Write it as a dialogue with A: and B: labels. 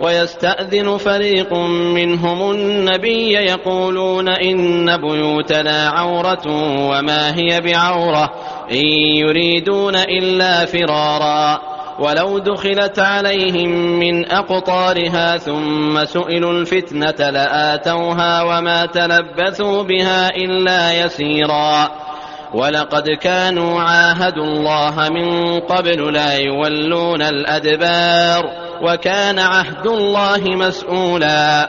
A: ويستأذن فريق منهم النبي يقولون إن بيوتنا عورة وما هي بعورة إن يريدون إلا فرارا. ولو دخلت عليهم من أقطارها ثم سئلوا الفتنة لآتوها وما تلبثوا بها إلا يسيرا. ولقد كانوا عاهدوا الله من قبل لا يولون الأدبار. وكان عهد الله مسؤولا.